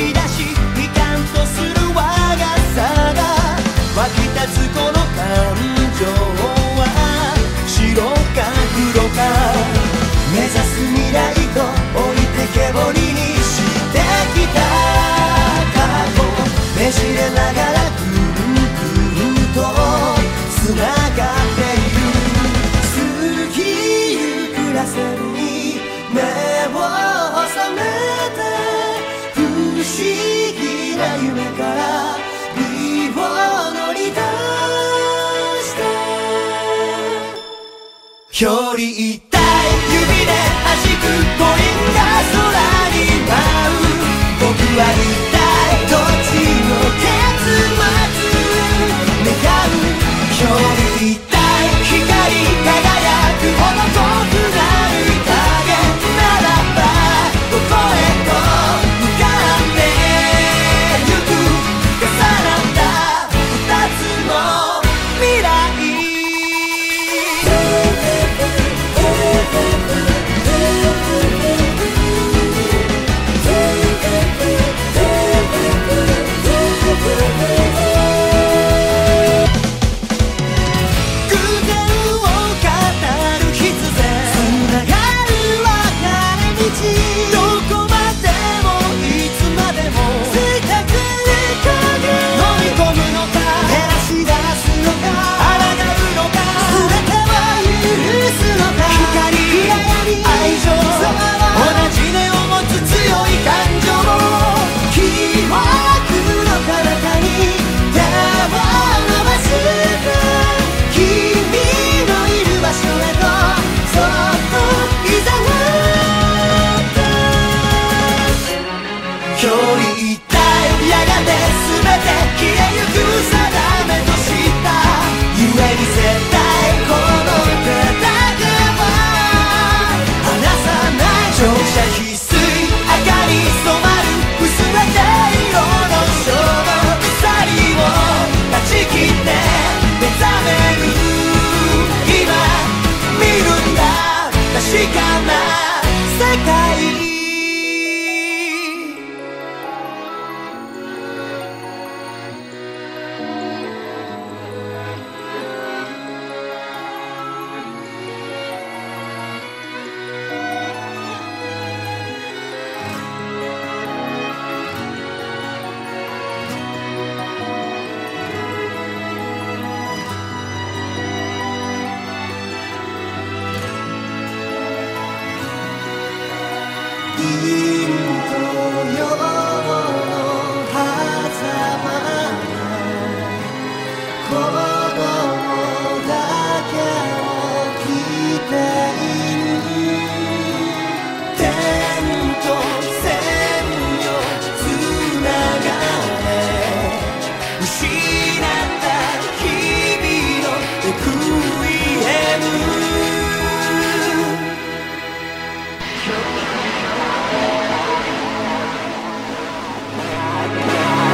き出とする我がさが湧き立つこの感情は白か黒か。目指す未来と置いてけぼりにしてきた過去。ねじれながら距離痛い指で弾くポ No. り一いやがて全て消えゆくさ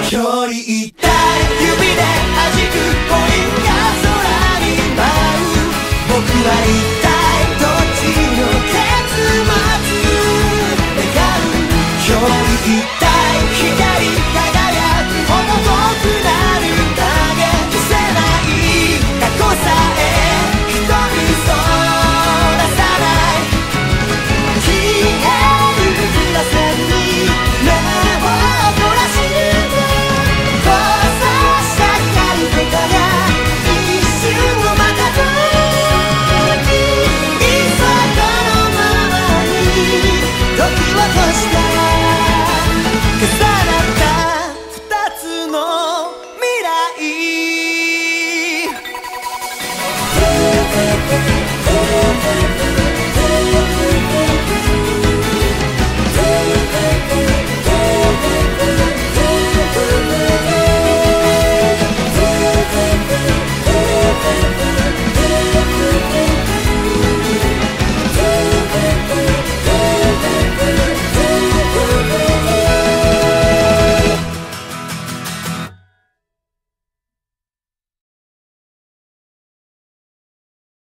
距離痛い指で弾くポ